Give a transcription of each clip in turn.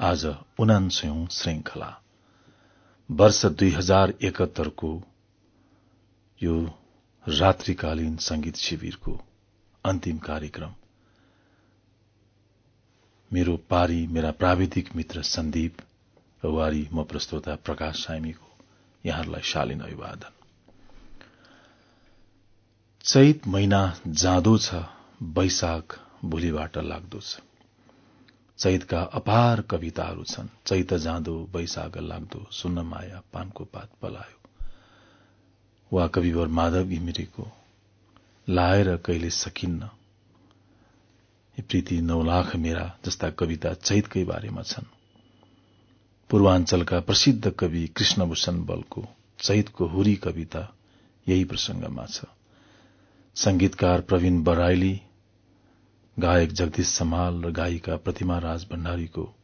आज उनान्सयौं श्रृंखला। वर्ष दुई हजार एकहत्तरको यो रात्रिकालीन संगीत शिविरको अन्तिम कार्यक्रम। मेरो पारी मेरा प्राविधिक मित्र सन्दीप वारी म प्रस्तोता प्रकाश सामीको यहाँहरूलाई शालीन अभिवादन। चैत महिना जाँदो छ वैशाख भोलिबाट लाग्दो छ। चैतका अपार कविताहरू छन्। चैत जाँदो वैशाख लाग्दो सुन्न माया पानको पात पलायो। वा कविवर माधव घिमिरेको लाएर कहिले सकिन्न? प्रीति नौलाख मेरा जस्ता कविता चैतकै बारेमा छन्। पूर्वाञ्चलका प्रसिद्ध कवि कृष्णभूषण बलको चैतको हुरी कविता यही प्रसंगमा छ। संगीतकार प्रवीण बराइली गायक जगदीश समाल र गायिका प्रतिमा राज भण्डारीको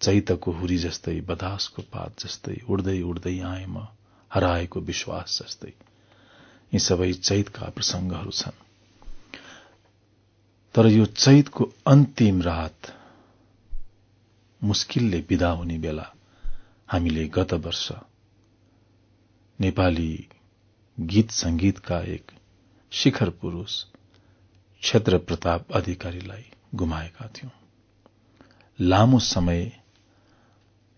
चैतको हुरी जस्तै बदासको पात जस्तै उड्दै उड्दै आए म हराएको विश्वास जस्तै। यी सबै चैतका प्रसंगहरू छन्। तर यो चैतको अन्तिम रात मुस्किलले विदा हुने बेला हामीले गत वर्ष नेपाली गीत संगीतका एक शिखर पुरूष क्षेत्र प्रताप अधिकारीलाई गुमाएका थियौं। लामो समय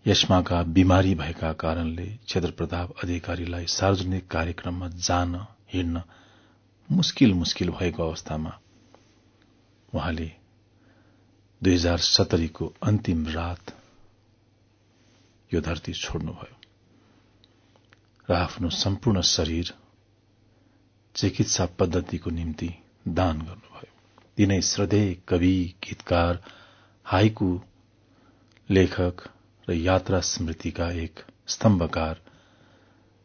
यसमाका बिमारी भएका कारणले क्षेत्र प्रताप अधिकारीलाई सार्वजनिक कार्यक्रममा जान हिँड्न मुस्किल मुस्किल भएको अवस्थामा उहाँले दुई हजार सत्तरीको अन्तिम रात यो धरती छोड्नुभयो र आफ्नो सम्पूर्ण शरीर चिकित्सा पद्धतिको निम्ति दान गर्नुभयो। तिनै श्रद्धेय कवि गीतकार हाइकु लेखक र यात्रा स्मृतिका एक स्तम्भकार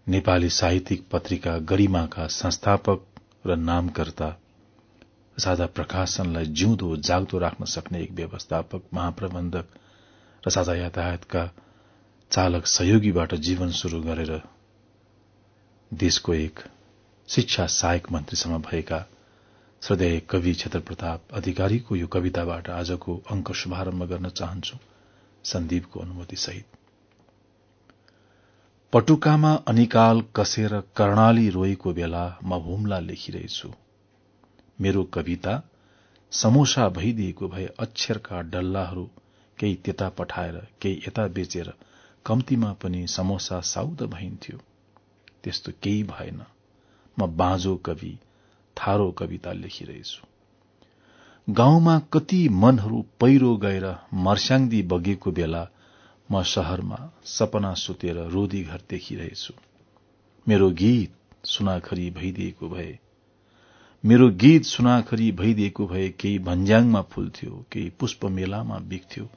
नेपाली साहित्यिक पत्रिका गरिमाका संस्थापक र नामकर्ता साझा प्रकाशनलाई जिउँदो जाग्दो राख्न सक्ने एक व्यवस्थापक महाप्रबन्धक र साझा यातायातका चालक सहयोगीबाट जीवन शुरू गरेर देशको एक शिक्षा सहायक मन्त्रीसम्म भएका श्रद्धेय कवि क्षेत्र प्रताप अधिकारीको यो कविताबाट आजको अंक शुभारम्भ गर्न चाहन्छु सन्दीपको अनुमति सहित। पटुकामा अनिकाल कसेर कर्णाली रोएको बेला म हुम्ला लेखिरहेछु। मेरो कविता समोसा भइदिएको भए अक्षरका डल्लाहरू केही त्यता पठाएर केही यता बेचेर कम्तीमा पनि समोसा साउद भइन्थ्यो। त्यस्तो केही भएन। म बाँझो कवि थारो कविता लेखिरहेछु। गाउँमा कति मनहरू पहिरो गएर मर्स्याङदी बगेको बेला म शहरमा सपना सुतेर रोदी घर देखिरहेछु। मेरो गीत सुनाखरी भइदिएको भए मेरो गीत सुनाखरी भइदिएको भए केही भन्ज्याङमा फुल्थ्यो केही पुष्प मेलामा बिक्थ्यो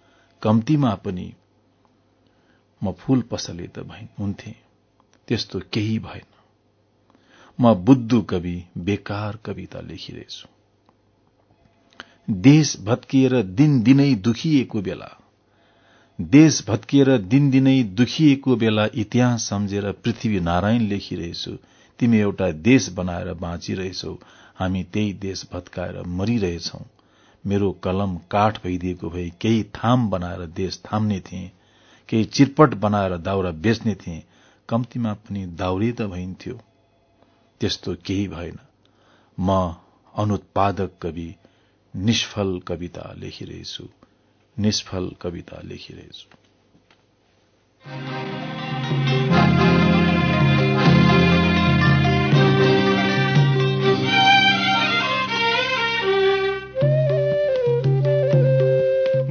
कम्तीमा पनि म फूल पसले त हुन्थे। त्यस्तो केही भएन। म बुद्धु कवि बेकार कविता लेखिरहेछु देश भत्किएर दिनदिनै दुखिएको बेला देश भत्किएर दिनदिनै दुखिएको बेला इतिहास सम्झेर पृथ्वी नारायण लेखिरहेछु। तिमी एउटा देश बनाएर बाँचिरहेछौ हामी त्यही देश भत्काएर मरिरहेछौ। मेरो कलम काठ भइदिएको भए केही थाम बनाएर देश थाम्ने थिए केही चिरपट बनाएर दाउरा बेच्ने थिए। कम्तीमा पनि दाउरे त भइन्थ्यो। त्यस्तो केही भएन। म अनुत्पादक कवि निष्फल कविता लेखिरहेछु। निष्फल कविता लेखिरहेछु।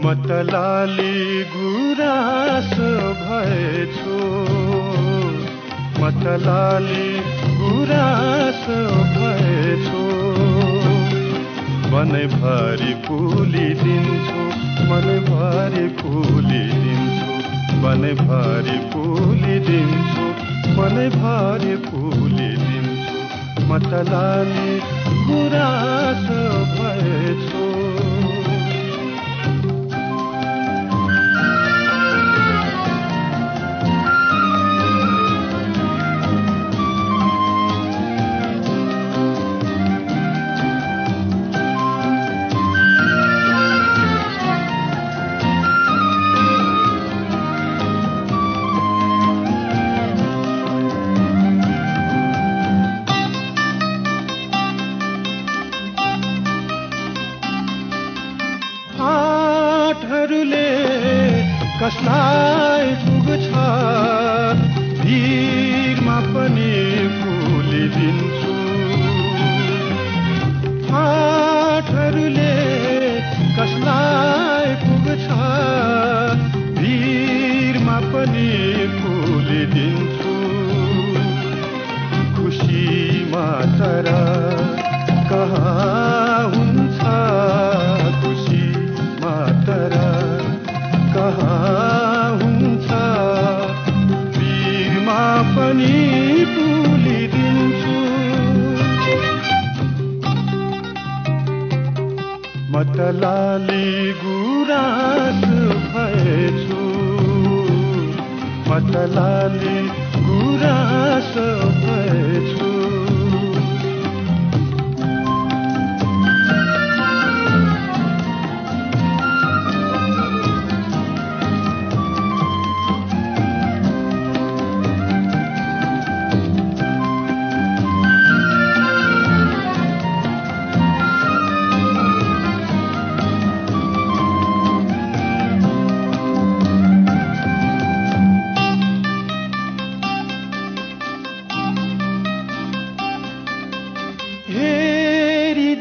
मतलाली गुरास भएछु। मतलाली गुरास भएछु मनभरि फुली दिन्छु मनभरि फुली दिन्छु मनैभरि फुलिदिन्छु मनैभरि फुलिदिन्छु। मतलाले गुरास भएछु कसलाई मतलाली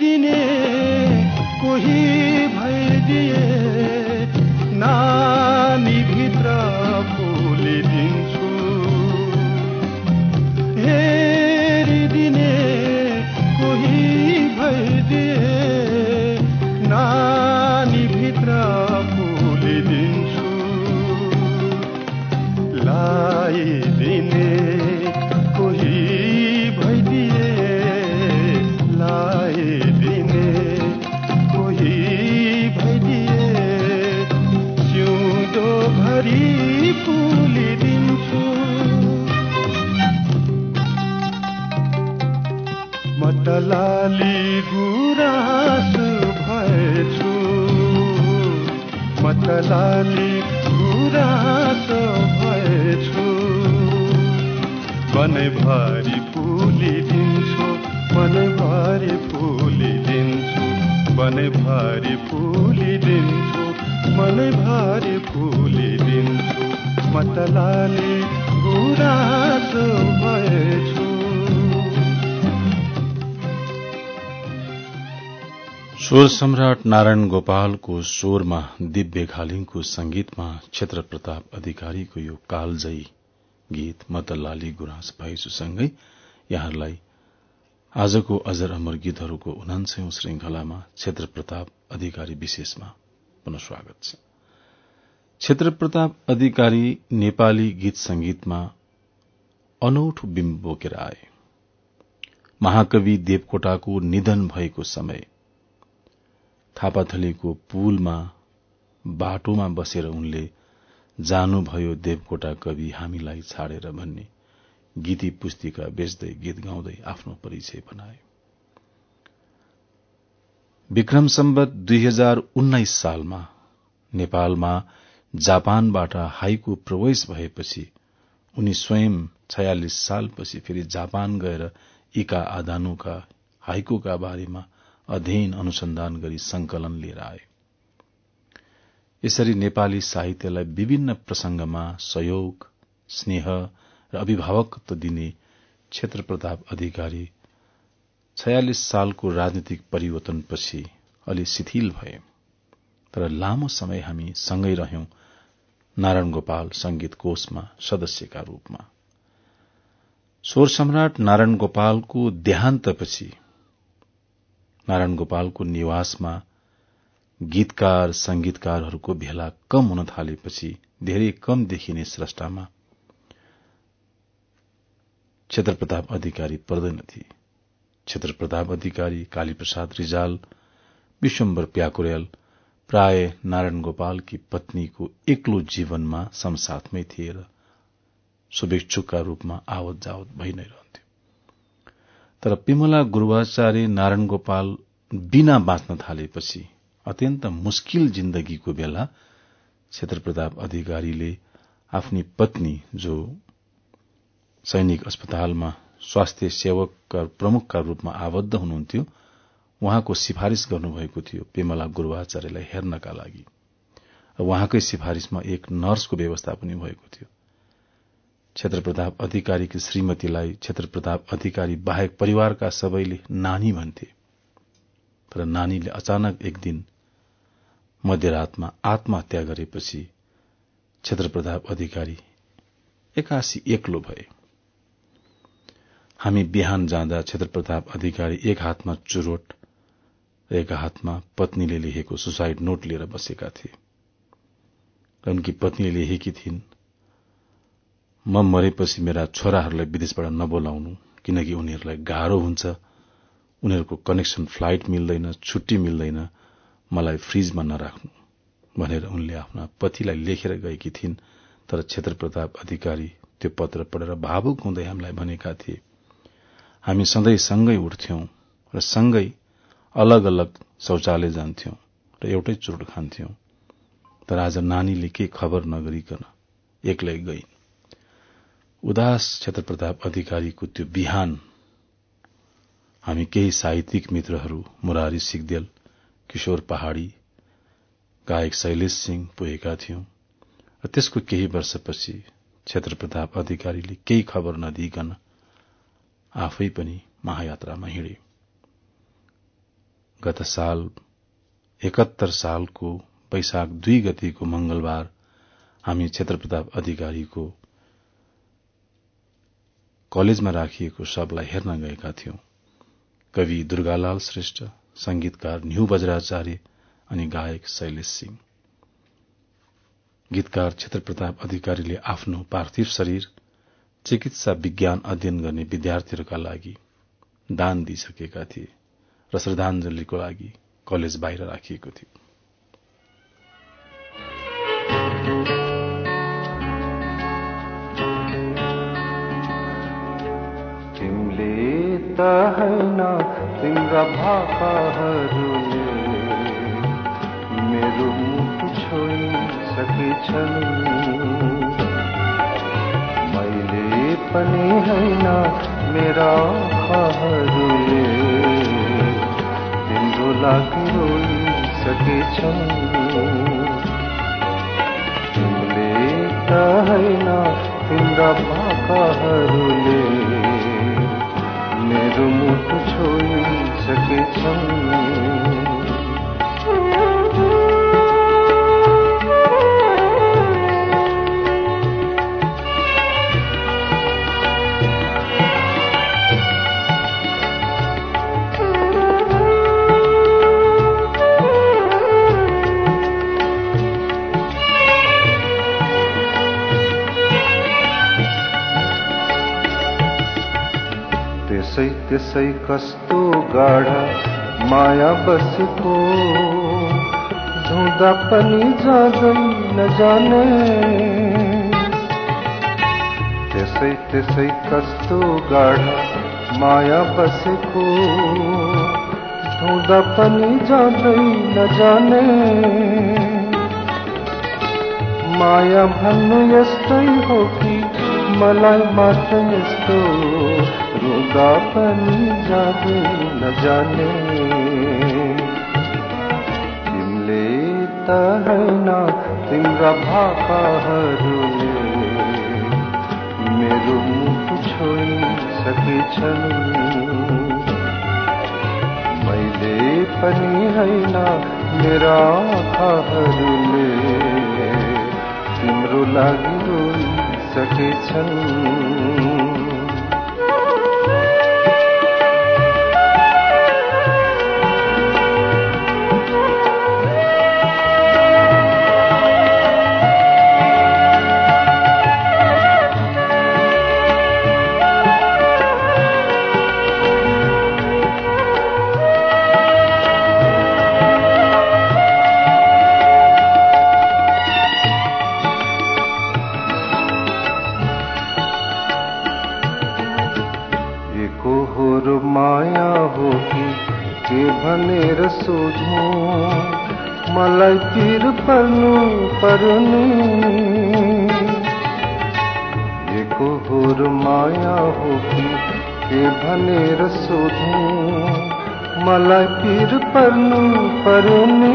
हेरिदिने कोही भइदिए नानीभित्र मतलाली गुरास भएछु। मतलाली गुरास भएछु। मनैभरि फुलिदिन्छु मनैभरि फुलिदिन्छु मनैभरि फुलिदिन्छु मनैभरि फुलिदिन्छु। मतलाले गुरास स्वर सम्राट नारायण गोपालको स्वरमा दिव्य घालिङको संगीतमा क्षेत्र प्रताप अधिकारीको यो कालजयी गीत मतलाली गुराँस भएछुसँगै यहाँहरूलाई आजको अजर अमर गीतहरूको उनान्सौं श्रृंखलामा क्षेत्र प्रताप अधिकारी विशेषमा पुनः स्वागत छ। क्षेत्र प्रताप अधिकारी नेपाली गीत संगीतमा अनौठो बिम्ब बोकेर आए। महाकवि देवकोटाको निधन भएको समय थापाथलीको पुलमा बाटोमा बसेर उनले जानुभयो देवकोटा कवि हामीलाई छाडेर भन्ने गीती पुस्तिका बेच्दै गीत गाउँदै आफ्नो परिचय बनाए विक्रम सम्बत दुई हजार उन्नाइस सालमा नेपालमा जापानबाट हाईको प्रवेश भएपछि उनी स्वयं छयालिस सालपछि फेरि जापान गएर इका आदानुका हाइकोका बारेमा अध्ययन अनुसन्धान गरी संकलन लिएर आए। यसरी नेपाली साहित्यलाई विभिन्न प्रसंगमा सहयोग स्नेह र अभिभावकत्व दिने क्षेत्र प्रताप अधिकारी छयालिस सालको राजनीतिक परिवर्तनपछि अलि शिथिल भए। तर लामो समय हामी सँगै रह्यौं नारायण गोपाल संगीत कोषमा सदस्यका रूपमा। स्वर सम्राट नारायण गोपालको देहान्तपछि नारायण गोपालको निवासमा गीतकार संगीतकारहरूको भेला कम हुन थालेपछि धेरै कम देखिने स्रष्टामा क्षेत्र प्रताप अधिकारी पर्दैनथे क्षेत्र प्रताप अधिकारी कालीप्रसाद रिजाल विश्वम्बर प्याकुरेल प्राय नारायण गोपालकी पत्नीको एक्लो जीवनमा समसाथमै थिए र शुभेच्छुकका रूपमा आवत जावत भइ नै रहन्थ्यो। तर पिमला गुरूवाचार्य नारायण गोपाल बिना बाँच्न थालेपछि अत्यन्त मुस्किल जिन्दगीको बेला क्षेत्र प्रताप अधिकारीले आफ्नी पत्नी जो सैनिक अस्पतालमा स्वास्थ्य सेवकका प्रमुखका रूपमा आबद्ध हुनुहुन्थ्यो उहाँको सिफारिश गर्नुभएको थियो पेमला गुरूवाचार्यलाई हेर्नका लागि। उहाँकै सिफारिशमा एक नर्सको व्यवस्था पनि भएको थियो। क्षेत्र प्रताप अधिकारीकी श्रीमतीलाई क्षेत्र प्रताप अधिकारी बाहेक परिवारका सबैले नानी भन्थे। तर नानीले अचानक एक दिन मध्यरातमा आत्महत्या गरेपछि क्षेत्र प्रताप अधिकारी एकासी एक्लो भए। हामी बिहान जाँदा क्षेत्र प्रताप अधिकारी एक हातमा चुरोट र एक हातमा पत्नीले लेखेको सुसाइड नोट लिएर बसेका थिए। उनकी पत्नीले लेखेकी थिइन् म मरेपछि मेरा छोराहरूलाई विदेशबाट नबोलाउनु किनकि उनीहरूलाई गाह्रो हुन्छ। उनीहरूको कनेक्सन फ्लाइट मिल्दैन छुट्टी मिल्दैन। मलाई फ्रिजमा नराख्नु भनेर उनले आफ्ना पतिलाई लेखेर गएकी थिइन् तर क्षेत्र प्रताप अधिकारी त्यो पत्र पढेर भावुक हुँदै हामीलाई भनेका थिए हामी सधैँ सँगै उठ्थ्यौं र सँगै अलग अलग शौचालय जान्थ्यौं र एउटै चुरोट खान्थ्यौं। तर आज नानीले के खबर नगरिकन एक्लै गइन्। उदास क्षेत्र प्रताप अधिकारीको त्यो बिहान हामी केही साहित्यिक मित्रहरू मुरारी सिगदेल किशोर पहाड़ी गायक शैलेश सिंह पुगेका थियौं। र त्यसको केही वर्षपछि क्षेत्र प्रताप अधिकारीले केही खबर नदिइकन आफै पनि महायात्रामा हिँडे। गत साल एकहत्तर सालको वैशाख दुई गतिको मंगलबार हामी क्षेत्र प्रताप अधिकारीको कलेजमा राखिएको शवलाई हेर्न गएका थियौं। कवि दुर्गालाल श्रेष्ठ संगीतकार न्यू बज्राचार्य अनि गायक शैलेश सिंह। गीतकार क्षेत्र प्रताप अधिकारीले आफ्नो पार्थिव शरीर चिकित्सा विज्ञान अध्ययन गर्ने विद्यार्थीहरूका लागि दान दिइसकेका थिए र श्रद्धांजलिको लागि कलेज बाहिर राखिएको थियो। त होइन तिम्रा भाकाहरूले मेरो मुख छोइसकेछन् पनि होइन मेरा आँखाहरूले तिम्रो लागि रोइसकेछन् तिमीले त होइन तिम्रा भाकाहरूले मुटु छोइसकेछन्। त्यसै कस्तो गाढा, माया बसेको धुँदा पनि जाँदै नजाने त्यसै त्यसै कस्तो गाढा, माया बसेको धुँदा पनि जाँदै नजाने माया भन्नु यस्तै हो कि मलाई मात्र यस्तो। रुँदा पनि जाँदै नजाने तिमीले त होइन तिम्रा भाकाहरूले मेरो मुख छोइसकेछन् मैले पनि होइन मेरा आँखाहरूले तिम्रो लागि रोइसकेछन् भनेर सोधौँ मलाई पिर पर्नु। पर्ने एकोहोर माया हो कि के भनेर सोधौँ मलाई पिर पर्नु। पर्ने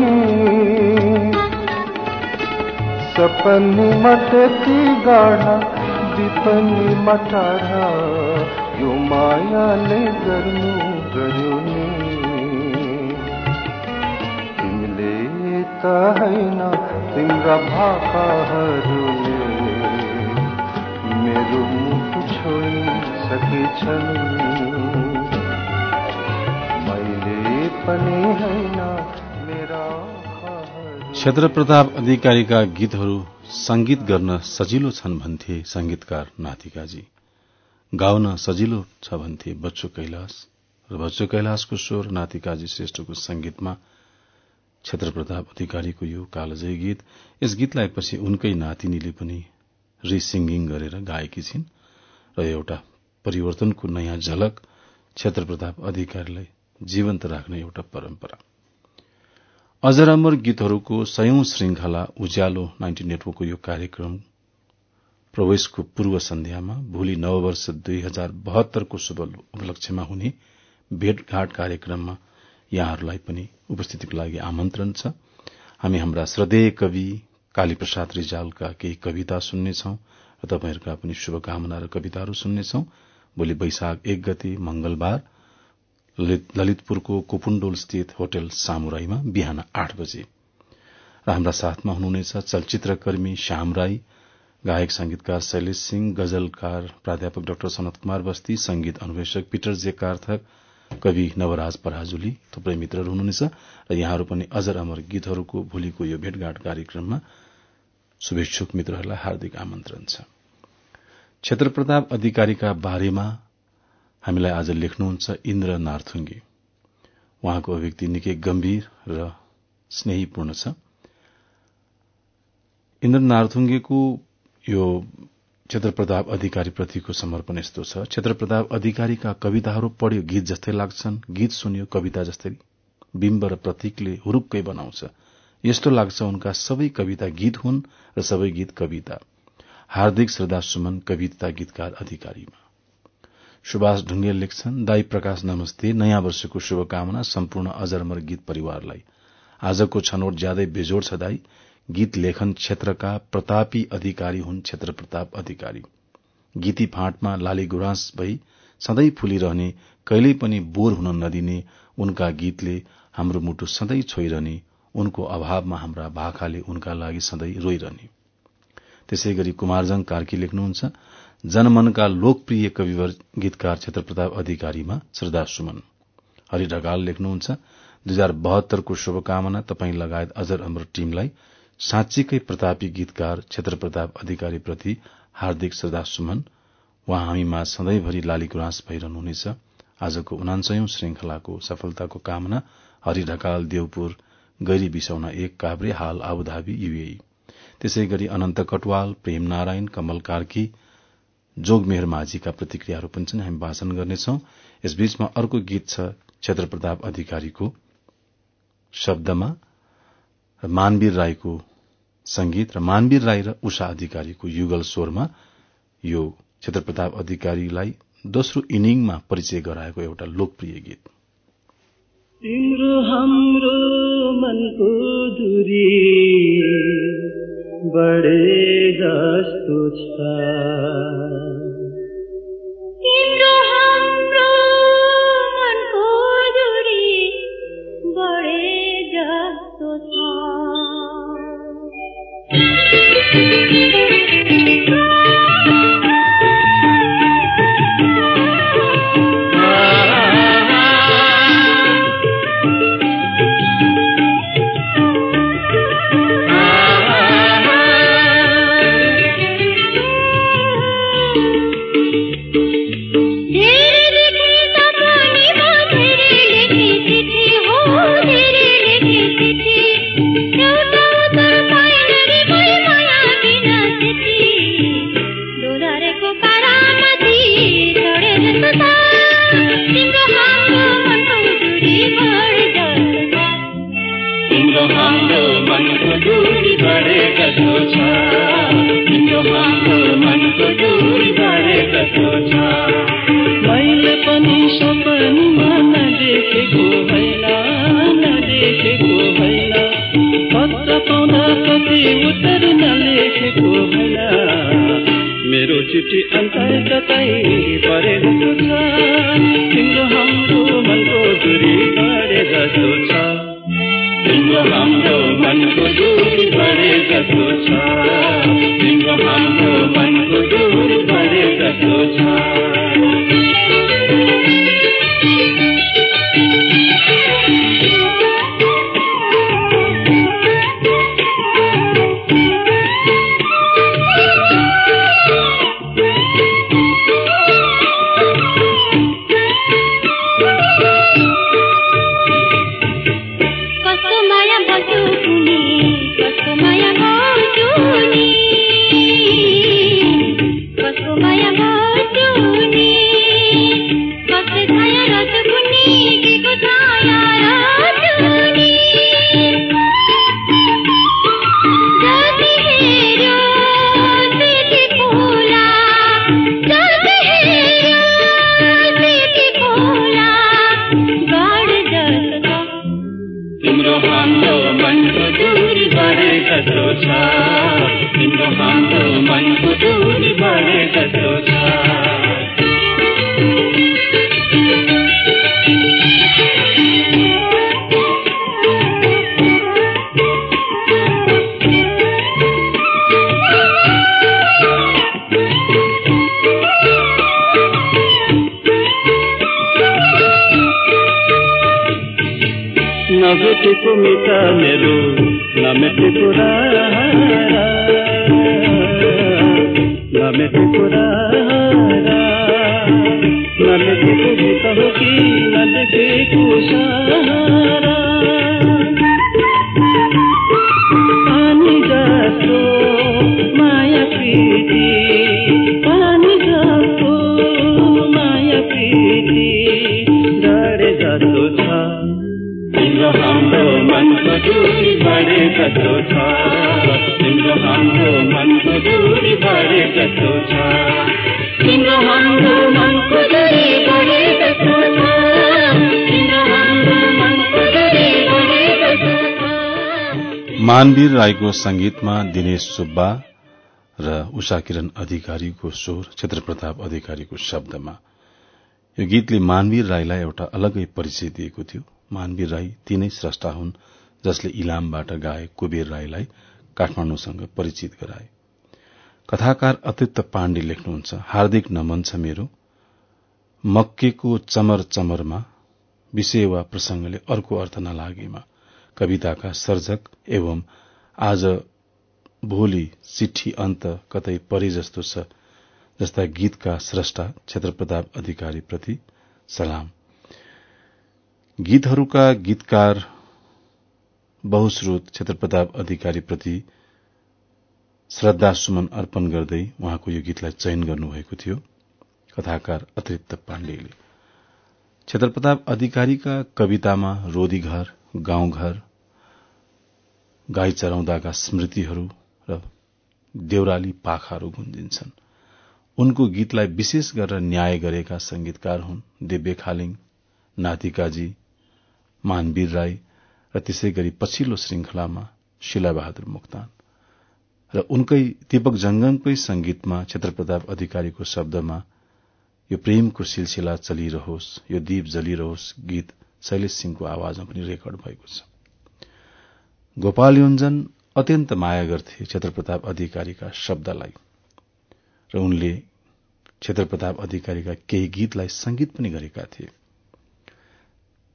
सपनी मटती गाढा विपनी मटाढा यो मायाले गर्नु गर्यो नि त होइन तिम्रा भाकाहरूले मेरो मुख छोइसकेछन् मैले पनि होइन मेरा क्षेत्र प्रताप अधिकारीका गीतहरू संगीत गर्न सजिलो छन् भन्थे संगीतकार नातिकाजी। गाउन सजिलो छ भन्थे बच्चो कैलाश। र बच्चो कैलाशको स्वर नातिकाजी श्रेष्ठको संगीतमा क्षेत्र प्रताप अधिकारीको यो कालजय गीत यस गीतलाई पछि उनकै नातिनीले पनि रिसिंगिङ गरेर गाएकी छिन् र एउटा परिवर्तनको नयाँ झलक क्षेत्र प्रताप अधिकारीलाई जीवन्त राख्ने एउटा परम्परा। अजर अमर गीतहरूको सयौं श्रृंखला उज्यालो नाइन्टी नेटवर्कको यो कार्यक्रम प्रवेशको पूर्व सन्ध्यामा भोलि नववर्ष दुई हजार बहत्तरको शुभ उपलक्ष्यमा हुने भेटघाट कार्यक्रममा यहाँहरूलाई पनि उपस्थितिको लागि आमन्त्रण छ। हामी हाम्रा श्रद्धेय कवि कालीप्रसाद रिजालका केही कविता सुन्नेछौ र तपाईँहरूका पनि शुभकामना र कविताहरू सुन्नेछौ। भोलि वैशाख एक गते मंगलबार ललितपुरको कुपुण्डोल स्थित होटल सामुराईमा बिहान आठ बजे। र हाम्रा साथमा हुनुहुनेछ चलचित्रकर्मी श्याम राई गायक संगीतकार शैलेश सिंह गजलकार प्राध्यापक डाक्टर सनत कुमार बस्ती संगीत अन्वेषक पीटर जे कार्थक कवि नवराज पराजुली थुप्रै मित्रहरू हुनुहुनेछ र यहाँहरू पनि अजर अमर गीतहरूको भोलिको यो भेटघाट कार्यक्रममा शुभेच्छुक मित्रहरूलाई हार्दिक आमन्त्रण छ। क्षेत्र प्रताप अधिकारीका बारेमा हामीलाई आज लेख्नुहुन्छ इन्द्र नार्थुङ्गे। उहाँको अभिव्यक्ति निकै गम्भीर र स्नेहीपूर्ण छ। इन्द्र नार्थुङ्गेको यो क्षेत्र प्रताप अधिकारीप्रतिको समर्पण यस्तो छ। क्षेत्र प्रताप अधिकारीका कविताहरू पढ्यो गीत जस्तै लाग्छन्। गीत सुन्यो कविता जस्तै बिम्ब र प्रतीकले हुरुक्कै बनाउँछ। यस्तो लाग्छ उनका सबै कविता गीत हुन् र सबै गीत कविता। हार्दिक श्रद्धा सुमन कविता गीतकार अधिकारीमा। सुभाष ढुङ्गेल लेख्छन् दाई प्रकाश नमस्ते नयाँ वर्षको शुभकामना सम्पूर्ण अजरमर गीत परिवारलाई। आजको छनौट ज्यादै बेजोड छ दाई। गीत लेखन क्षेत्रका प्रतापी अधिकारी हुन् क्षेत्र प्रताप अधिकारी। गीती फाँटमा लाली गुराँस भई सधैँ फुलिरहने कहिल्यै पनि बोर हुन नदिने उनका गीतले हाम्रो मुटु सधैँ छोइरहने उनको अभावमा हाम्रा भाकाले उनका लागि सधैँ रोइरहने। त्यसै गरी कुमारजङ कार्की लेख्नुहुन्छ जनमनका लोकप्रिय कविवर गीतकार क्षेत्र प्रताप अधिकारीमा श्रद्धा सुमन। हरि ढकाल लेख्नुहुन्छ दुई हजार बहत्तरको शुभकामना तपाई लगायत अजर अमर टीमलाई साँच्चीकै प्रतापी गीतकार क्षेत्र प्रताप अधिकारीप्रति हार्दिक श्रद्धा सुमन। उहाँ हामीमा सधैँभरि लाली गुराँस भइरहनुहुनेछ आजको उनान्सयौं श्रृंखलाको सफलताको कामना हरि ढकाल देवपुर गैरी बिसौना एक काभ्रे हाल आबुधाबी युएई। त्यसै गरी अनन्त कटवाल प्रेम नारायण कमल कार्की जोगमेहर माझीका प्रतिक्रियाहरू पनि छन्। हामी वाचन गर्नेछौ। यसबीचमा अर्को गीत छ क्षेत्र प्रताप अधिकारीको शब्दमा र मानवीर राईको संगीत र मानवीर राई र उषा अधिकारीको युगल स्वरमा यो क्षेत्र प्रताप अधिकारीलाई दोस्रो इनिङमा परिचय गराएको एउटा लोकप्रिय गीत। तिम्रो हाम्रो मनको दूरी बढे जस्तो छ। धेरै मैले पनि सपनीमा होइन नदेखेको होइन पत्र पाउँदा कति उत्तर नलेखेको मेरो चिठी अन्त कतै परे जस्तो छ तिम्रो हाम्रो मनको दूरी बढे जस्तो छ तिम्रो हाम्रो मनको दूरी बढे जस्तो छ। तिम्रो हाम्रो मनको दूरी बढे जस्तो छ। राईको संगीतमा दिनेश सुब्बा र उषा किरण अधिकारीको स्वर क्षेत्रप्रताप अधिकारीको शब्दमा। यो गीतले मानवीर राईलाई एउटा अलगै परिचय दिएको थियो। मानवीर राई तीनै स्रष्टा हुन् जसले इलामबाट गाए कुबेर राईलाई काठमाण्डुसँग परिचित गराए। कथाकार अतित्य पाण्डे लेख्नुहुन्छ हार्दिक नमन छ मेरो। मक्केको चमर चमरमा विषय वा प्रसंगले अर्को अर्थ नलागेमा। कविताका सर्जक एवं आज भोलि चिठी अन्त कतै परे जस्तो छ जस्ता गीतका स्रष्टा क्षेत्रप्रताप अधिकारीप्रति सलाम। गीतहरूका गीतकार बहुश्रोत क्षेत्रप्रताप अधिकारीप्रति श्रद्धा सुमन अर्पण गर्दै उहाँको यो गीतलाई चयन गर्नुभएको थियो कथाकार अतिरिक्त पाण्डेले क्षेत्रप्रताप अधिकारीका कवितामा रोदीघर गाउँघर गाई चराउँदाका स्मृतिहरू र देउराली पाखाहरू गुन्जिन्छन्। उनको गीतलाई विशेष गरेर न्याय गरेका संगीतकार हुन् दिव्य खालिङ नातिकाजी मानवीर राई र त्यसै गरी पछिल्लो श्रृंखलामा शिलाबहादुर मुक्तान। र उनकै दीपक जंगमकै संगीतमा क्षेत्रप्रताप अधिकारीको शब्दमा यो प्रेमको सिलसिला चलिरहोस् यो दीप जलिरहोस् गीत शैलेश सिंहको आवाजमा पनि रेकर्ड भएको छ। गोपाल योन्जन अत्यन्त माया गर्थे क्षेत्रप्रताप अधिकारीका शब्दलाई र उनले क्षेत्रप्रताप अधिकारीका केही गीतलाई संगीत पनि गरेका थिए।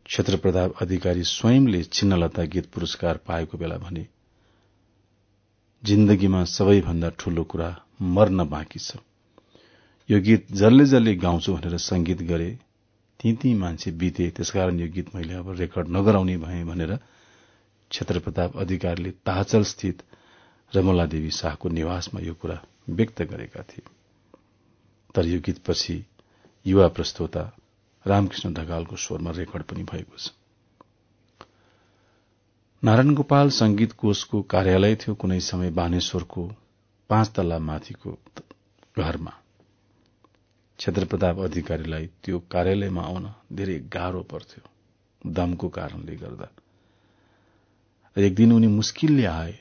क्षेत्रप्रताप अधिकारी स्वयंले छिन्नलता गीत पुरस्कार पाएको बेला भने जिन्दगीमा सबैभन्दा ठूलो कुरा मर्न बाँकी छ। यो गीत जसले जसले गाउँछु भनेर संगीत गरे ती ती मान्छे बिते त्यसकारण यो गीत मैले अब रेकर्ड नगराउने भए भनेर क्षेत्रप्रताप अधिकारीले ताहचल स्थित रमला देवी शाहको निवासमा यो कुरा व्यक्त गरेका थिए। तर यो गीतपछि युवा प्रस्तोता रामकृष्ण ढकालको स्वरमा रेकर्ड पनि भएको छ। नारायण गोपाल संगीत कोषको कार्यालय थियो कुनै समय बानेश्वरको पाँच तल्ला माथिको घरमा। क्षेत्र प्रताप अधिकारीलाई त्यो कार्यालयमा आउन धेरै गाह्रो पर्थ्यो। दमको कारणले गर्दा। एक दिन उनी मुस्किलले आए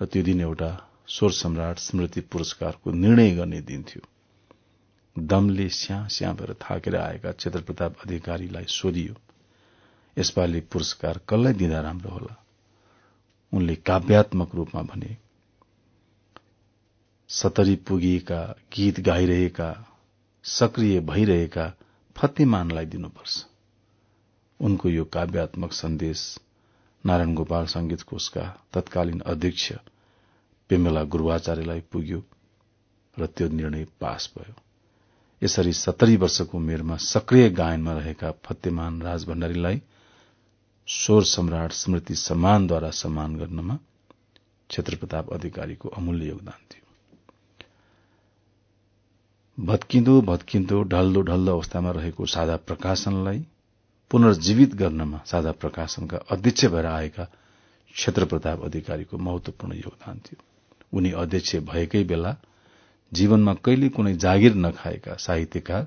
र त्यो दिन एउटा स्वर सम्राट स्मृति पुरस्कारको निर्णय गर्ने दिन थियो। दमले स्या स्या भएर थाकेर आएका क्षेत्र प्रताप अधिकारीलाई सोधियो यसपालि पुरस्कार कसलाई दिँदा राम्रो होला? उनले काव्यात्मक रूपमा भने सतरी पुगिएका गीत गाइरहेका सक्रिय भइरहेका फतेमानलाई दिनुपर्छ। उनको यो काव्यात्मक सन्देश नारायण गोपाल संगीत कोषका तत्कालीन अध्यक्ष पेमेला गुरूवाचार्यलाई पुग्यो र त्यो निर्णय पास भयो। यसरी सत्तरी वर्षको उमेरमा सक्रिय गायनमा रहेका फतेमान राज भण्डारीलाई स्वर सम्राट स्मृति सम्मानद्वारा सम्मान गर्नमा क्षेत्र प्रताप अधिकारीको अमूल्य योगदान थियो। भत्किँदो भत्किँदो ढल्दो ढल्दो अवस्थामा रहेको साझा प्रकाशनलाई पुनर्जीवित गर्नमा साझा प्रकाशनका अध्यक्ष भएर आएका क्षेत्र प्रताप अधिकारीको महत्वपूर्ण योगदान थियो। उनी अध्यक्ष भएकै बेला जीवनमा कहिले कुनै जागिर नखाएका साहित्यकार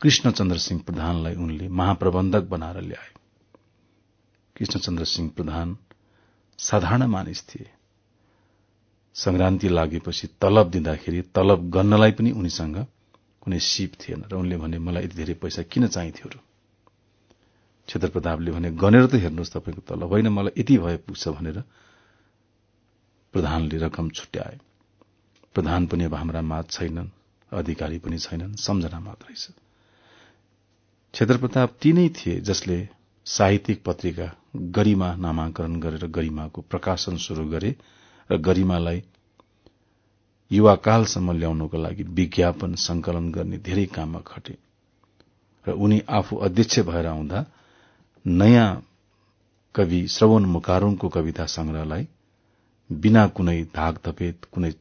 कृष्णचन्द्र सिंह प्रधानलाई उनले महाप्रबन्धक बनाएर ल्याए। कृष्णचन्द्र सिंह प्रधान साधारण मानिस थिए। संक्रान्ति लागेपछि तलब दिँदाखेरि तलब गर्नलाई पनि उनीसँग कुनै सिप थिएन र उनले भने मलाई यति धेरै पैसा किन चाहिन्थ्यो र? क्षेत्र प्रतापले भने गनेर त हेर्नुहोस् तपाईँको तलब होइन मलाई यति भए पुग्छ भनेर प्रधानले रकम छुट्याए। प्रधान पनि अब हाम्रा माझ छैनन् अधिकारी पनि छैनन् सम्झना मात्रै छ क्षेत्र प्रताप ती नै थिए जसले साहित्यिक पत्रिका गरिमा नामाकरण गरेर गरिमाको प्रकाशन शुरू गरे र गरिमालाई युवाकालसम्म ल्याउनको लागि विज्ञापन संकलन गर्ने धेरै काममा खटे। र उनी आफू अध्यक्ष भएर आउँदा नयाँ कवि श्रवण मुकारुङको कविता संग्रहलाई बिना कुनै धाक धपेत कुनै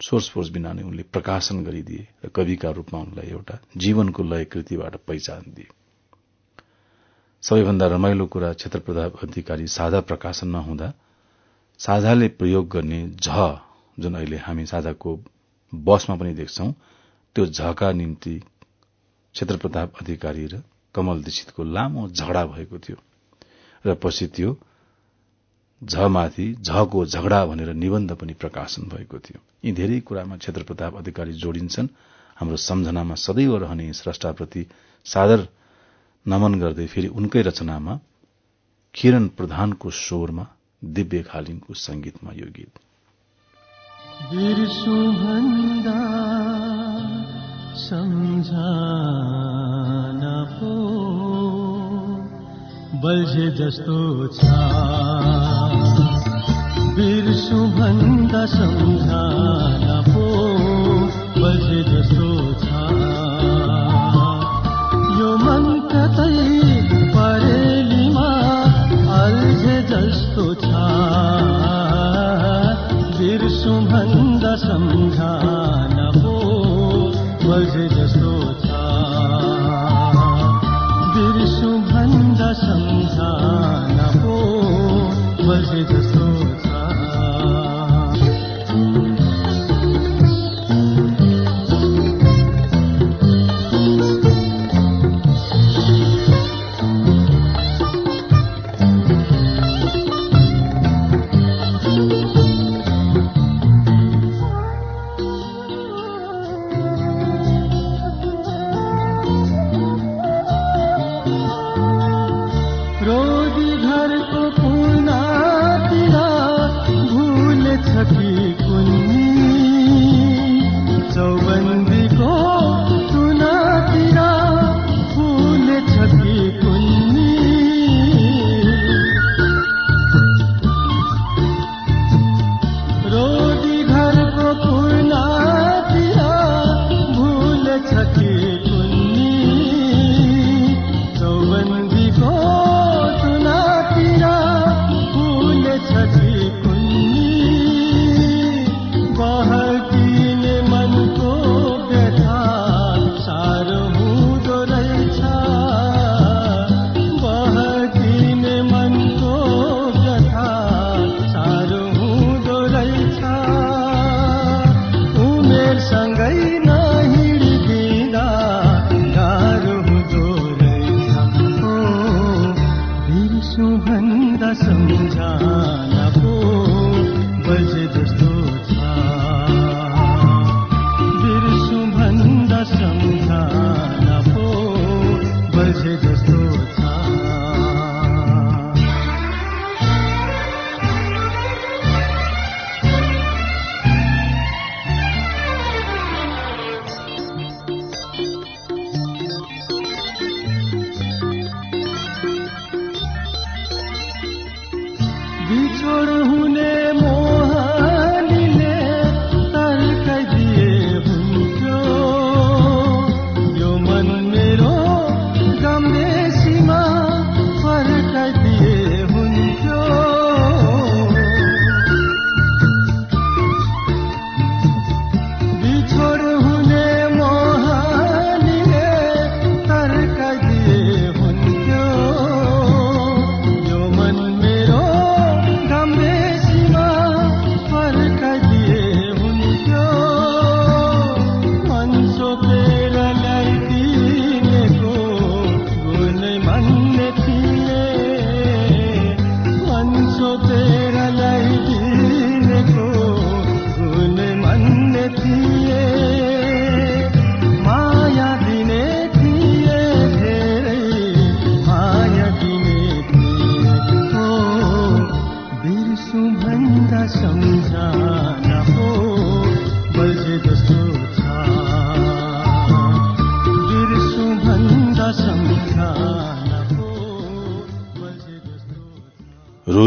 सोर्स फोर्स बिना नै उनले प्रकाशन गरिदिए र कविका रूपमा उनलाई एउटा जीवनको लय कृतिबाट पहिचान दिए। सबैभन्दा रमाइलो कुरा क्षेत्र प्रताप अधिकारी साझा प्रकाशन नहुँदा साझाले प्रयोग गर्ने झ जुन अहिले हामी साझाको बसमा पनि देख्छौं त्यो झका निम्ति क्षेत्र प्रताप अधिकारी र कमल दीक्षितको लामो झगडा भएको थियो। र पछि त्यो झमाथि झको झगडा भनेर निबन्ध पनि प्रकाशन भएको थियो। यी धेरै कुरामा क्षेत्र प्रताप अधिकारी जोडिन्छन्। हाम्रो सम्झनामा सदैव रहने स्रष्टाप्रति सादर नमन गर्दै फेरि उनकै रचनामा किरण प्रधानको स्वरमा दिव्य खालिङको संगीतमा यो गीत। सम्झना बल्झे जस्तो छ। बिर्सु भन्दा सम्झना पो बल्झे जस्तो छ। यो मन कतै परेलीमा अल्झे जस्तो छ। बिर्सु भन्दा सम्झना पो बल्झे जस्तो छ। बिर्सु भन्दा सम्झना पो बल्झे जस्तो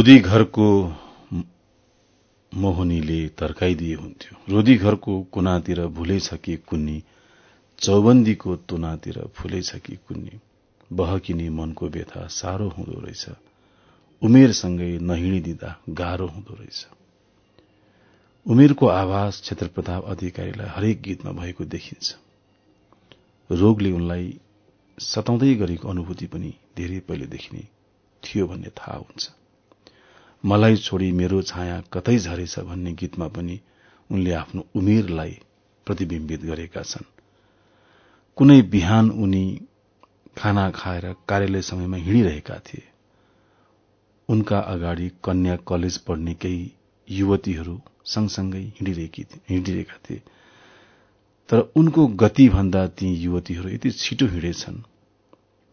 रोदी घरको मोहनीले तर्काइदिए हुन्थ्यो। रोदी घरको कुनातिर भुलेछ कि कुन्नी? चौबन्दीको तुनातिर फुलेछ कि कुन्नी? बहकिने मनको व्यथा साह्रो हुँदो रहेछ। उमेरसँगै नहिँडिदिँदा गाह्रो हुँदो रहेछ। उमेरको आवाज क्षेत्र प्रताप अधिकारीलाई हरेक गीतमा भएको देखिन्छ। रोगले उनलाई सताउँदै गरेको अनुभूति पनि धेरै पहिलेदेखि नै थियो भन्ने थाहा हुन्छ। मलाई छोडी मेरो छाया कतै झरेछ भन्ने गीतमा पनि उनले आफ्नो उमेरलाई प्रतिविम्बित गरेका छन्। कुनै बिहान उनी खाना खाएर कार्यालय समयमा हिँडिरहेका थिए। उनका अगाडि कन्या कलेज पढ्ने केही युवतीहरू सँगसँगै हिँडिरहेका थिए तर उनको गति भन्दा ती युवतीहरू यति छिटो हिँडेछन्।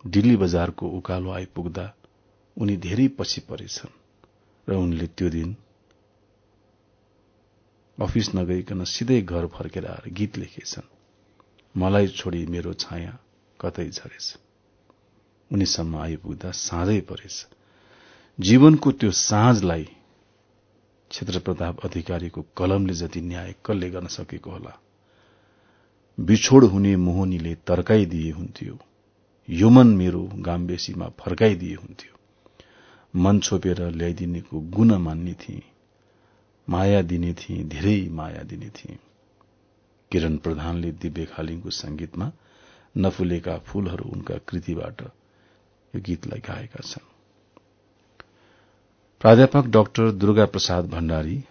दिल्ली बजारको उकालो आइपुग्दा उनी धेरै पछि परेछन्। र उनले त्यो दिन अफिस नगइकन सिधै घर फर्केर आएर गीत लेखेछन्। मलाई छोडी मेरो छाया कतै झरेछ। उनीसम्म आइपुग्दा साँझै परेछ। जीवनको त्यो साँझलाई क्षेत्र प्रताप अधिकारीको कलमले जति न्याय कसले गर्न सकेको होला। बिछोड हुने मोहनीले तर्काइदिए हुन्थ्यो। यो मन मेरो गाम्बेसीमा फर्काइदिए हुन्थ्यो। मन छोपेर ल्याइदिनेको गुण मान्ने थिए। माया दिने थिए धेरै माया दिने थिए। किरण प्रधानले दिव्य खालिङको संगीतमा नफुलेका फूलहरू उनका कृतिबाट यो गीतलाई गाएका छन्। प्राध्यापक डाक्टर दुर्गा प्रसाद भण्डारी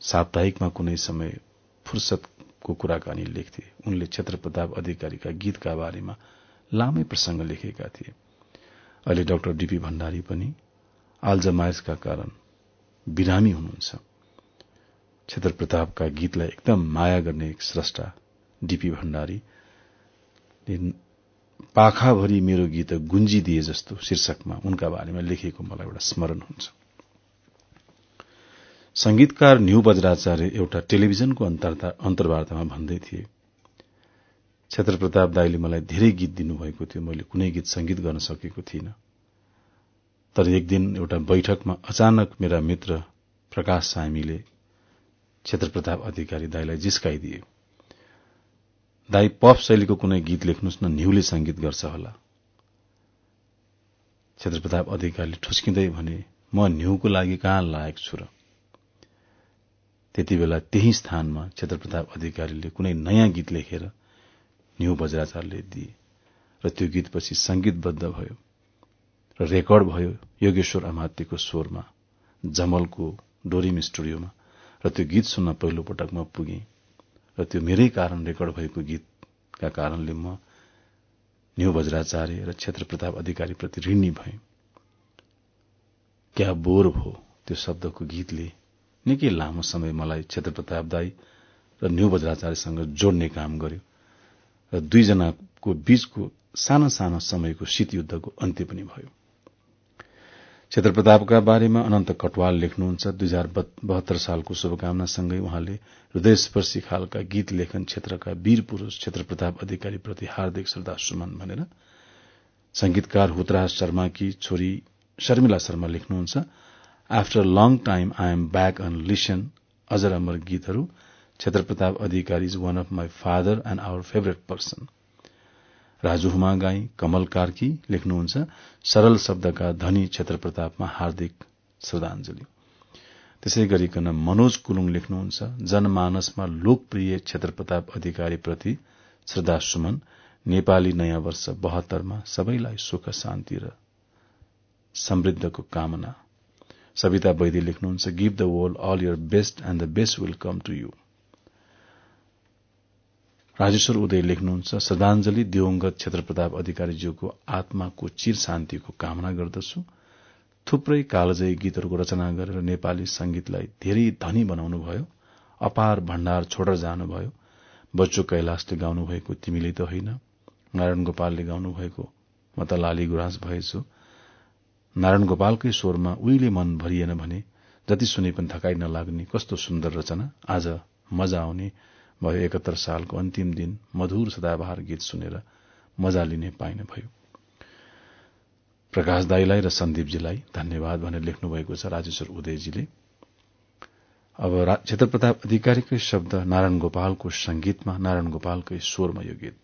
साप्ताहिकमा कुनै समय फुर्सदको कुराकानी लेख्थे। उनले क्षेत्र प्रताप अधिकारीका गीतका बारेमा लामै प्रसंग लेखेका थिए। अहिले डाक्टर डीपी भण्डारी पनि आल्जमायर्सका कारण बिरामी हुनुहुन्छ। क्षेत्र प्रतापका गीतलाई एकदम माया गर्ने एक स्रष्टा डीपी भण्डारी पाखाभरि मेरो गीत गुन्जिदिए जस्तो शीर्षकमा उनका बारेमा लेखिएको मलाई एउटा स्मरण हुन्छ। संगीतकार न्यू बज्राचार्य एउटा टेलिभिजनको अन्तर्वार्तामा भन्दै थिए क्षेत्र प्रताप दाईले मलाई धेरै गीत दिनुभएको थियो मैले कुनै गीत संगीत गर्न सकेको थिइनँ। तर एक दिन एउटा बैठकमा अचानक मेरा मित्र प्रकाश सामीले क्षेत्र प्रताप अधिकारी दाईलाई जिस्काइदिए। दाई पप शैलीको कुनै गीत लेख्नुहोस् न न्यूले संगीत गर्छ होला। क्षेत्र प्रताप अधिकारीले ठुस्किँदै भने म न्यूको लागि कहाँ लायक छु र? त्यति बेला त्यही स्थानमा क्षेत्र प्रताप अधिकारीले कुनै नयाँ गीत लेखेर न्यू बज्राचारले दिए र त्यो गीतपछि संगीतबद्ध भयो। र रेकर्ड भयो योगेश्वर अमात्यको स्वरमा जमलको डोरिम स्टुडियोमा र त्यो गीत सुन्न पहिलो पटक म पुगेँ र त्यो मेरै कारण रेकर्ड भएको गीतका कारणले म न्यू बज्राचार्य र क्षेत्र प्रताप अधिकारीप्रति ऋणी भएँ। क्या बोर भो त्यो शब्दको गीतले? निकै लामो समय मलाई क्षेत्र प्रताप दाई र न्यू बज्राचार्यसँग जोड्ने काम गर्यो र दुईजनाको बीचको सानो सानो समयको शीतयुद्धको अन्त्य पनि भयो। क्षेत्र प्रतापका बारेमा अनन्त कटवाल लेख्नुहुन्छ। दुई हजार बहत्तर सालको शुभकामनासँगै उहाँले हृदयस्पर्शी खालका गीत लेखन क्षेत्रका वीर पुरूष क्षेत्र प्रताप अधिकारीप्रति हार्दिक श्रद्धा सुमन भनेर संगीतकार हुतराज शर्माकी छोरी शर्मिला शर्मा लेख्नुहुन्छ। After long time I am back on listen अजर अमर गीतहरू Kshetra Pratap Adhikari is one of my father and our favourite person. Raju Humagai Kamal Karki लेख्नुहुन्छ। सरल शब्दका धनी क्षेत्र प्रतापमा हार्दिक श्रद्धांजलि त्यसै गरिकन मनोज कुलुङ लेख्नुहुन्छ जनमानसमा लोकप्रिय क्षेत्र प्रताप अधिकारीप्रति श्रद्धा सुमन नेपाली नयाँ वर्ष बहत्तरमा सबैलाई सुख शान्ति र समृद्धको कामना। सविता वैद्य लेख्नुहुन्छ give the world all your best and the best will come to you Rajeshwar Uday लेख्नुहुन्छ श्रद्धांजलि दिवंगत क्षेत्र प्रताप अधिकारीज्यूको आत्माको चिर शान्तिको कामना गर्दछु। थुप्रै कालजयी गीतहरूको रचना गरेर नेपाली संगीतलाई धेरै धनी बनाउनुभयो। अपार भण्डार छोडेर जानुभयो। बच्चो कैलाशले गाउनु भएको तिमीले त होइन। नारायण गोपालले गाउनु भएको म त लाली गुराँस भएछु। नारायण गोपालकै स्वरमा उहिले मन भरिएन भने जति सुने पनि थकाई नलाग्ने कस्तो सुन्दर रचना। आज मजा आउने भयो एकहत्तर सालको अन्तिम दिन मधुर सदाबहार गीत सुनेर मजा लिने पाइन भयो। प्रकाश दाईलाई र सन्दीपजीलाई धन्यवाद भनेर लेख्नु भएको छ राजेश्वर उदयजीले। अब क्षेत्र प्रताप अधिकारीकै शब्द नारायण गोपालको संगीतमा नारायण गोपालकै स्वरमा यो गीत।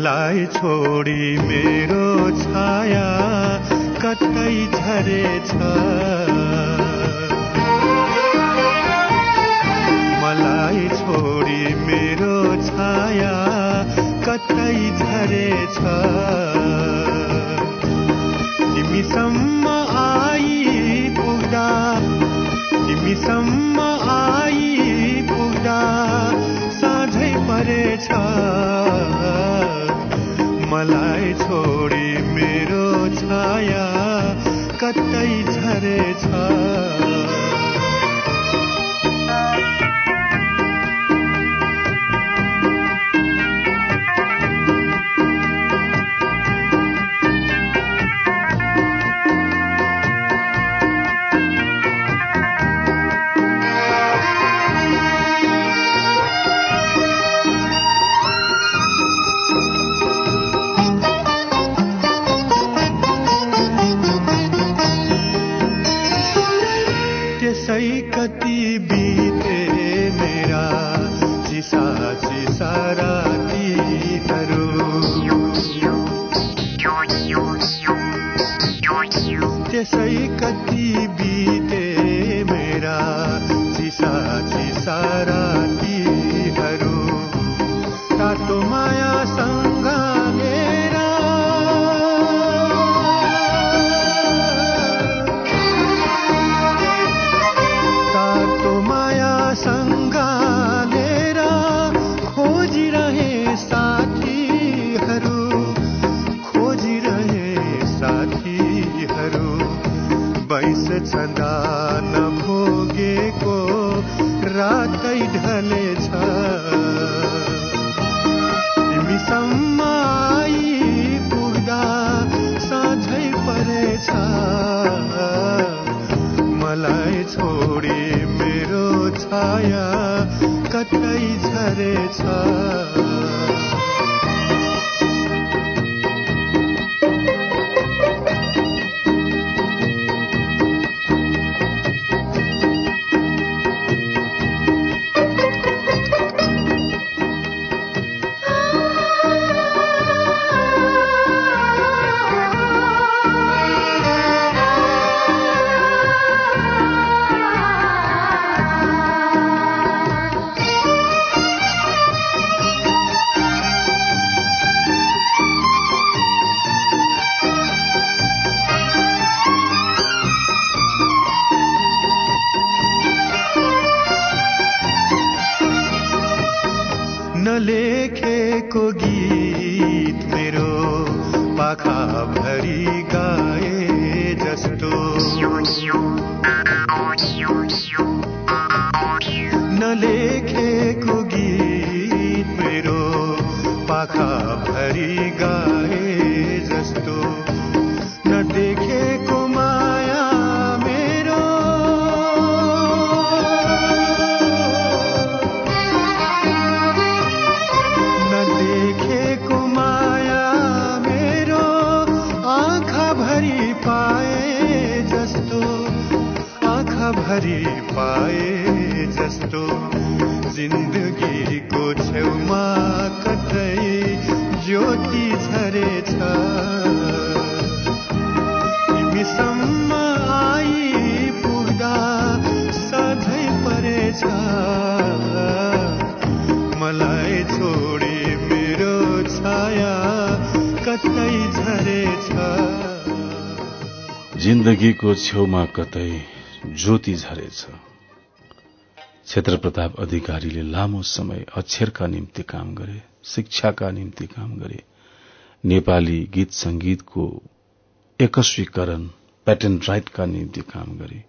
मलाई छोडी मेरो छाया कतै झरेछ। मलाई छोडी मेरो छाया कतै झरेछ। तिमीसम्म आई पुग्दा तिमीसम्म कतै झरेछ। পাখা जिन्दगीको छेउमा कतै ज्योति झरेछ। क्षेत्र प्रताप अधिकारीले लामो समय अक्षरका निम्ति काम गरे शिक्षाका निम्ति काम गरे। नेपाली गीत संगीतको एकस्वीकरण पेटेन्ट राइटका निम्ति काम गरे।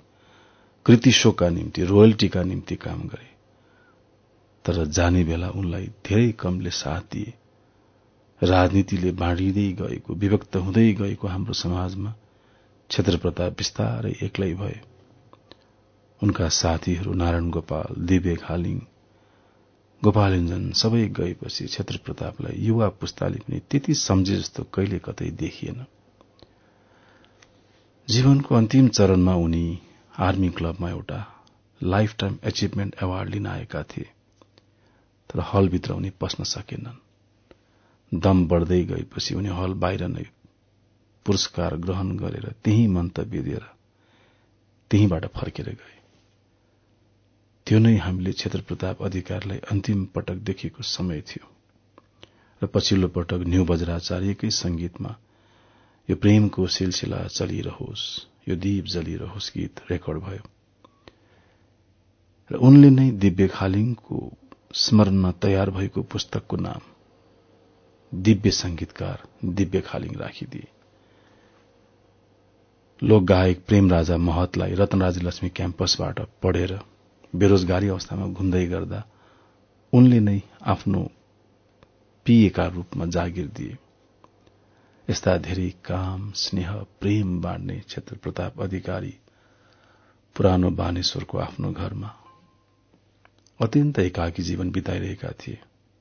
कृति शोका निम्ति रोयल्टीका निम्ति काम गरे। तर जाने बेला उनलाई धेरै कमले साथ दिए। राजनीतिले बाँडिँदै गएको विभक्त हुँदै गएको हाम्रो समाजमा क्षेत्र प्रताप बिस्तारै एक्लै भए। उनका साथीहरू नारायण गोपाल दिव्य खालिङ गोपालञ्जन सबै गएपछि क्षेत्र प्रतापलाई युवा पुस्ताले पनि त्यति सम्झे जस्तो कहिले कतै देखिएन। जीवनको अन्तिम चरणमा उनी आर्मी क्लबमा एउटा लाइफ टाइम एचिभमेन्ट एवार्ड लिन आएका थिए तर हलभित्र उनी पस्न सकेनन्। दम बढ़दै गएपछि उनी हल बाहिर नै पुरस्कार ग्रहण गरेर त्यही मन्तव्य दिएर त्यहीबाट फर्केर गए। त्यो नै हामीले क्षेत्र प्रताप अधिकारीलाई अन्तिम पटक देखेको समय थियो। र पछिल्लो पटक न्यू बज्राचार्यकै संगीतमा यो प्रेमको सिलसिला चलिरहोस् यो दीप जलिरहोस् गीत रेकर्ड भयो। र उनले नै दिव्य खालिङको स्मरणमा तयार भएको पुस्तकको नाम दिव्य संगीतकार दिव्य खालिङ राखिदिए। लोक गायक प्रेम राजा महतलाई रत्नराज लक्ष्मी क्याम्पसबाट पढेर बेरोजगारी अवस्थामा घुम्दै गर्दा उनले नै आफ्नो पिएका रूपमा जागिर दिए। यस्ता धेरै काम स्नेह प्रेम बाँड्ने क्षेत्र प्रताप अधिकारी पुरानो बानेश्वरको आफ्नो घरमा अत्यन्त एकाकी जीवन बिताइरहेका थिए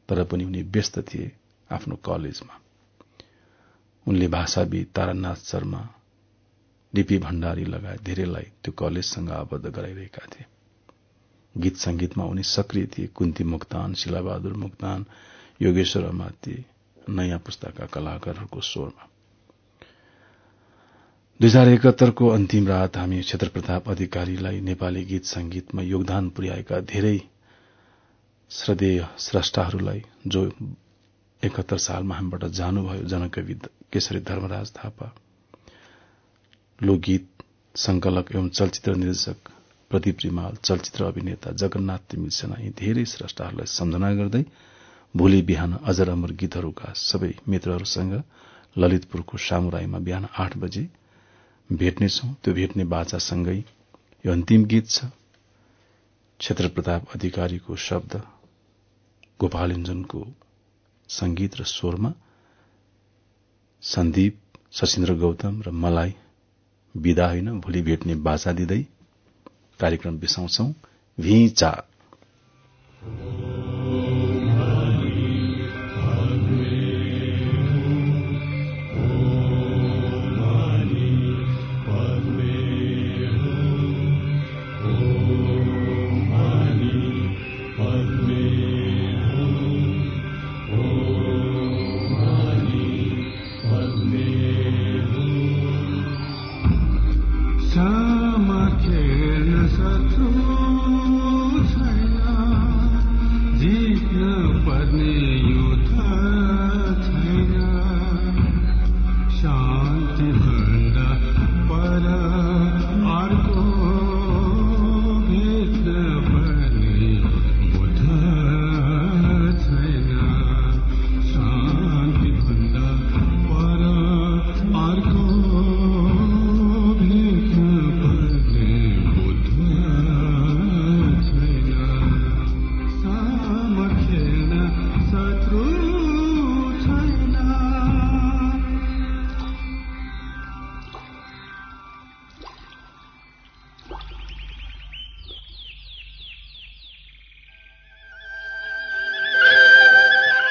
तर पनि उनी व्यस्त थिए आफ्नो कलेजमा। उनले भाषाविद तारानाथ शर्मा डीपी भण्डारी लगायत धेरैलाई त्यो कलेजसँग आबद्ध गराइरहेका थिए। गीत संगीतमा उनी सक्रिय थिए। कुन्ती मुक्तान शिलाबहादुर मुक्तान योगेश्वर अमाती नयाँ पुस्ताका कलाकारहरूको स्वरमा। दुई हजार एकहत्तरको अन्तिम रात हामी क्षेत्र प्रताप अधिकारीलाई नेपाली गीत संगीतमा योगदान पुर्याएका धेरै श्रद्धेय स्रष्टाहरूलाई जो एकहत्तर सालमा हामीबाट जानुभयो जनकवि केशरी धर्मराज थापा लोकगीत संकलक एवं चलचित्र निर्देशक प्रदीप रिमाल चलचित्र अभिनेता जगन्नाथ तिमिल सेना यी धेरै स्रष्टाहरूलाई सम्झना गर्दै भोलि बिहान अजर अमर गीतहरूका सबै मित्रहरूसँग ललितपुरको सामुराईमा बिहान आठ बजे भेट्नेछौ। त्यो भेट्ने बाचासँगै यो अन्तिम गीत छ। क्षेत्र प्रताप अधिकारीको शब्द गोपालञ्जनको संगीत र स्वरमा सन्दीप शशीन्द्र गौतम र मलाई विदा होइन भोलि भेट्ने बाचा दिँदै कार्यक्रम बिसाउँछौ।